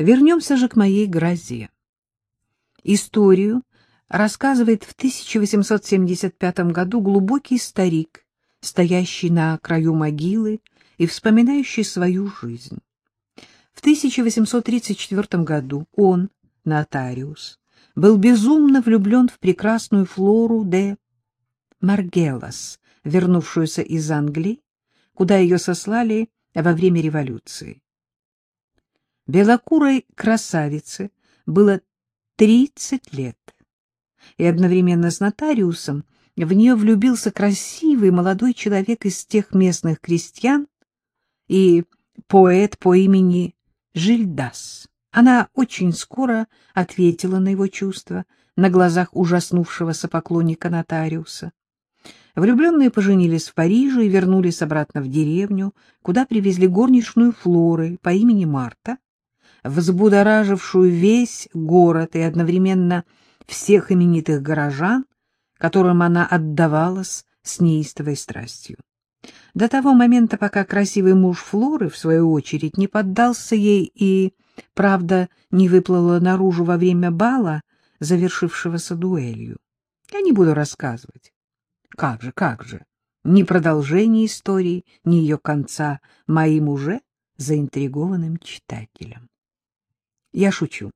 Вернемся же к моей грозе. Историю рассказывает в 1875 году глубокий старик, стоящий на краю могилы и вспоминающий свою жизнь. В 1834 году он, нотариус, был безумно влюблен в прекрасную Флору де Маргелас, вернувшуюся из Англии, куда ее сослали во время революции. Белокурой красавице было 30 лет, и одновременно с нотариусом в нее влюбился красивый молодой человек из тех местных крестьян и поэт по имени Жильдас. Она очень скоро ответила на его чувства на глазах ужаснувшегося поклонника нотариуса. Влюбленные поженились в Париже и вернулись обратно в деревню, куда привезли горничную Флоры по имени Марта, взбудоражившую весь город и одновременно всех именитых горожан, которым она отдавалась с неистовой страстью. До того момента, пока красивый муж Флоры, в свою очередь, не поддался ей и, правда, не выплыла наружу во время бала, завершившегося дуэлью. Я не буду рассказывать. Как же, как же, ни продолжение истории, ни ее конца моим уже заинтригованным читателям. Я шучу,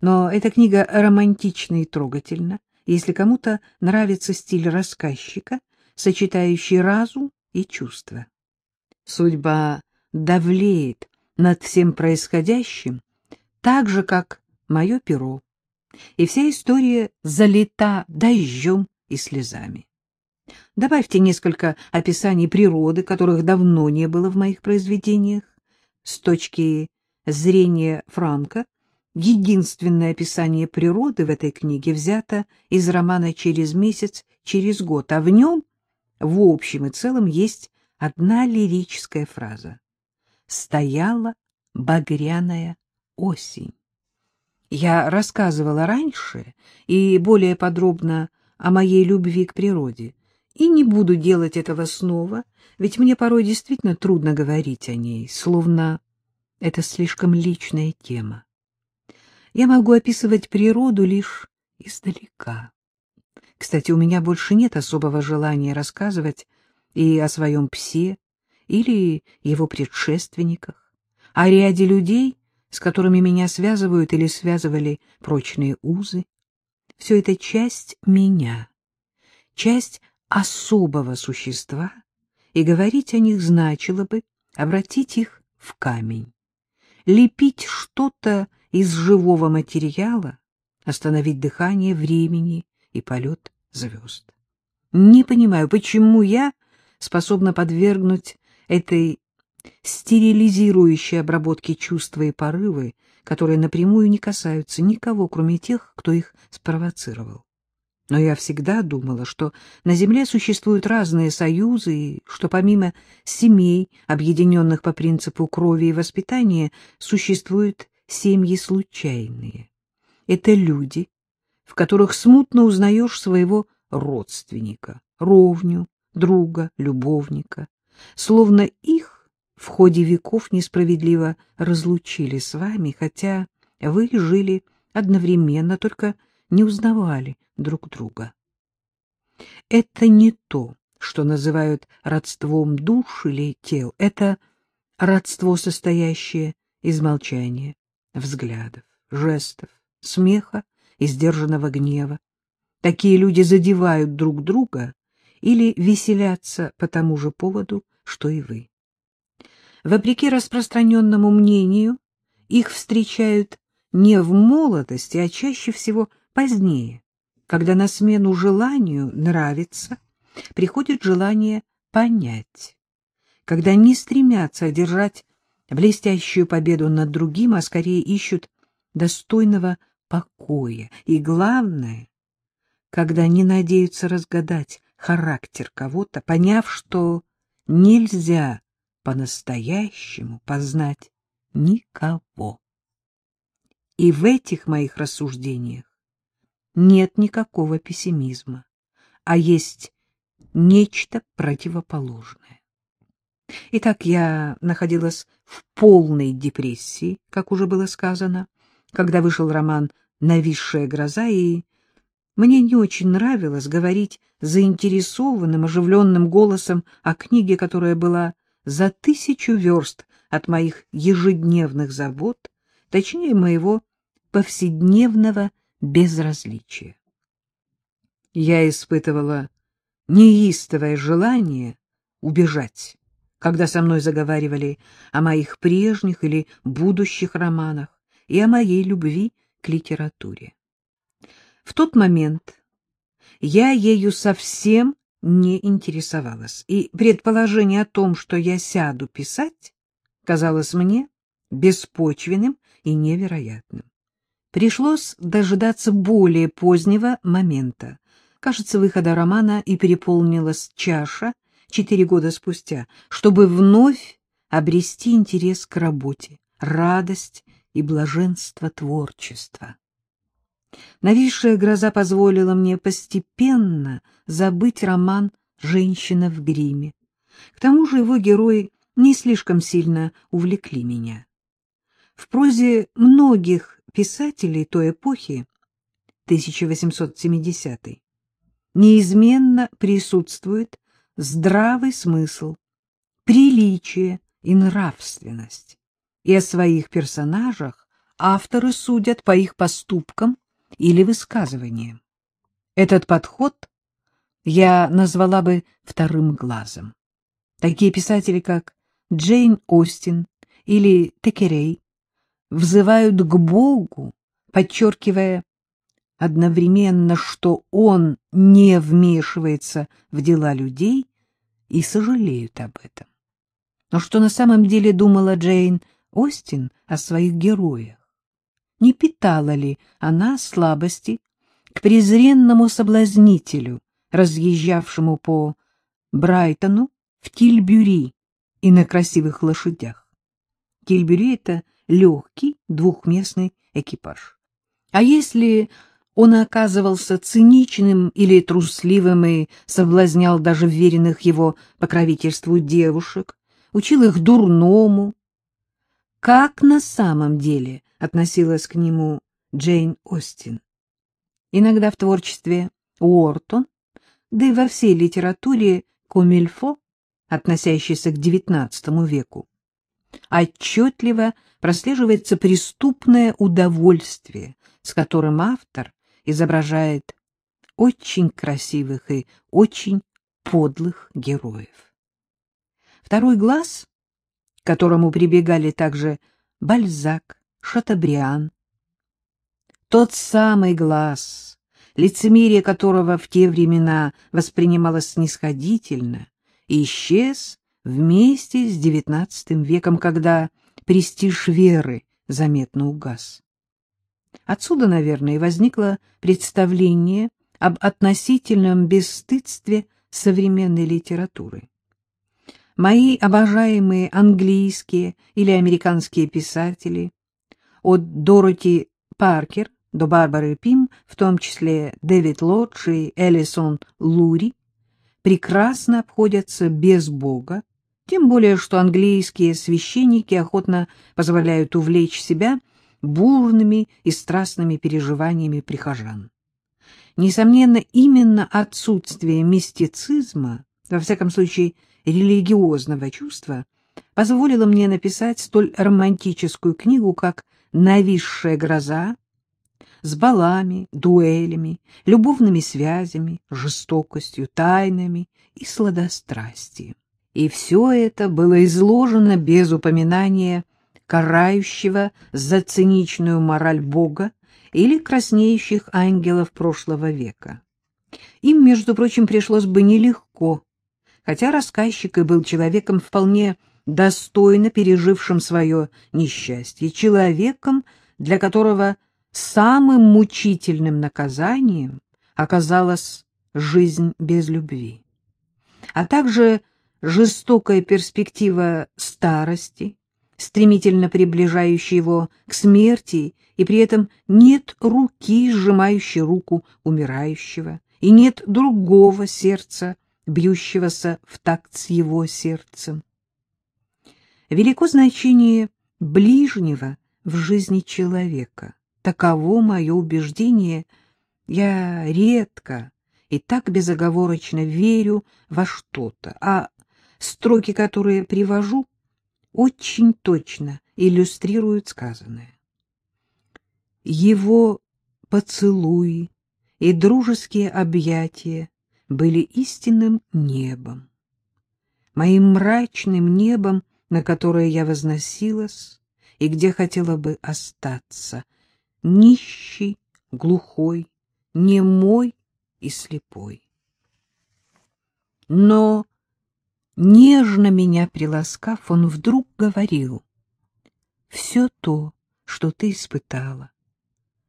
но эта книга романтична и трогательна, если кому-то нравится стиль рассказчика, сочетающий разум и чувства. Судьба давлеет над всем происходящим, так же, как мое перо, и вся история залита дождем и слезами. Добавьте несколько описаний природы, которых давно не было в моих произведениях. С точки зрения Франка, единственное описание природы в этой книге взято из романа «Через месяц, через год», а в нем в общем и целом есть одна лирическая фраза. «Стояла багряная осень». Я рассказывала раньше и более подробно о моей любви к природе, и не буду делать этого снова, ведь мне порой действительно трудно говорить о ней, словно это слишком личная тема. Я могу описывать природу лишь издалека. Кстати, у меня больше нет особого желания рассказывать и о своем псе, или его предшественниках, о ряде людей, с которыми меня связывают или связывали прочные узы. Все это часть меня, часть особого существа, и говорить о них значило бы обратить их в камень. Лепить что-то из живого материала, остановить дыхание времени и полет звезд. Не понимаю, почему я способна подвергнуть этой стерилизирующей обработке чувства и порывы, которые напрямую не касаются никого, кроме тех, кто их спровоцировал. Но я всегда думала, что на Земле существуют разные союзы, и что помимо семей, объединенных по принципу крови и воспитания, существуют семьи случайные. Это люди, в которых смутно узнаешь своего родственника, ровню, друга, любовника, словно их в ходе веков несправедливо разлучили с вами, хотя вы жили одновременно, только не узнавали друг друга. Это не то, что называют родством душ или тел, это родство, состоящее из молчания, взглядов, жестов, смеха и сдержанного гнева. Такие люди задевают друг друга или веселятся по тому же поводу, что и вы. Вопреки распространенному мнению, их встречают не в молодости, а чаще всего позднее, когда на смену желанию нравиться приходит желание понять, когда не стремятся одержать блестящую победу над другим, а скорее ищут достойного покоя и, главное, когда не надеются разгадать характер кого-то, поняв, что нельзя по-настоящему познать никого. И в этих моих рассуждениях нет никакого пессимизма, а есть нечто противоположное. Итак, я находилась в полной депрессии, как уже было сказано, когда вышел роман «Нависшая гроза», и мне не очень нравилось говорить заинтересованным, оживленным голосом о книге, которая была за тысячу верст от моих ежедневных забот, точнее, моего повседневного безразличия. Я испытывала неистовое желание убежать, когда со мной заговаривали о моих прежних или будущих романах и о моей любви к литературе. В тот момент я ею совсем не интересовалась, и предположение о том, что я сяду писать, казалось мне беспочвенным и невероятным. Пришлось дожидаться более позднего момента. Кажется, выхода романа и переполнилась чаша четыре года спустя, чтобы вновь обрести интерес к работе, радость и блаженство творчества. Нависшая гроза позволила мне постепенно забыть роман «Женщина в гриме». К тому же его герои не слишком сильно увлекли меня. В прозе многих писателей той эпохи, 1870 неизменно присутствует здравый смысл, приличие и нравственность, и о своих персонажах авторы судят по их поступкам или высказываниям. Этот подход я назвала бы вторым глазом. Такие писатели, как Джейн Остин или Текерей, взывают к Богу, подчеркивая одновременно, что Он не вмешивается в дела людей, и сожалеют об этом. Но что на самом деле думала Джейн Остин о своих героях? не питала ли она слабости к презренному соблазнителю, разъезжавшему по Брайтону в Тильбюри и на красивых лошадях. Тильбюри — это легкий двухместный экипаж. А если он оказывался циничным или трусливым и соблазнял даже веренных его покровительству девушек, учил их дурному, как на самом деле относилась к нему Джейн Остин. Иногда в творчестве Уортон, да и во всей литературе Комильфо, относящейся к XIX веку, отчетливо прослеживается преступное удовольствие, с которым автор изображает очень красивых и очень подлых героев. Второй глаз, к которому прибегали также Бальзак, Шатабриан. Тот самый глаз, лицемерие которого в те времена воспринималось снисходительно, исчез вместе с девятнадцатым веком, когда престиж веры заметно угас. Отсюда, наверное, и возникло представление об относительном бесстыдстве современной литературы. Мои обожаемые английские или американские писатели от Дороти Паркер до Барбары Пим, в том числе Дэвид Лодж и Элисон Лури, прекрасно обходятся без Бога, тем более что английские священники охотно позволяют увлечь себя бурными и страстными переживаниями прихожан. Несомненно, именно отсутствие мистицизма, во всяком случае религиозного чувства, позволило мне написать столь романтическую книгу, как нависшая гроза с балами, дуэлями, любовными связями, жестокостью, тайнами и сладострастием. И все это было изложено без упоминания карающего за циничную мораль Бога или краснеющих ангелов прошлого века. Им, между прочим, пришлось бы нелегко, хотя рассказчик и был человеком вполне достойно пережившим свое несчастье, человеком, для которого самым мучительным наказанием оказалась жизнь без любви, а также жестокая перспектива старости, стремительно приближающая его к смерти, и при этом нет руки, сжимающей руку умирающего, и нет другого сердца, бьющегося в такт с его сердцем. Велико значение ближнего в жизни человека. Таково мое убеждение. Я редко и так безоговорочно верю во что-то, а строки, которые привожу, очень точно иллюстрируют сказанное. Его поцелуи и дружеские объятия были истинным небом, моим мрачным небом, на которое я возносилась и где хотела бы остаться, нищий, глухой, немой и слепой. Но, нежно меня приласкав, он вдруг говорил, «Все то, что ты испытала,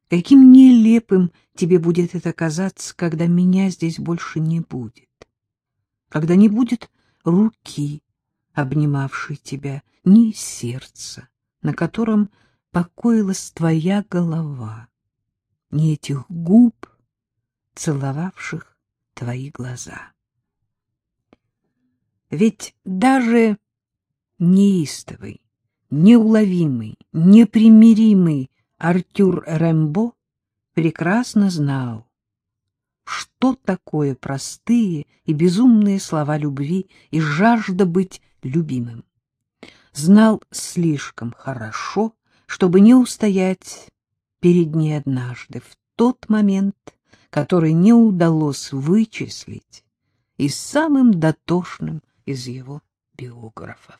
каким нелепым тебе будет это казаться, когда меня здесь больше не будет, когда не будет руки, обнимавшей тебя, ни сердца, на котором покоилась твоя голова, ни этих губ, целовавших твои глаза. Ведь даже неистовый, неуловимый, непримиримый Артюр Рэмбо прекрасно знал, что такое простые и безумные слова любви и жажда быть любимым. Знал слишком хорошо, чтобы не устоять перед ней однажды, в тот момент, который не удалось вычислить и самым дотошным из его биографов.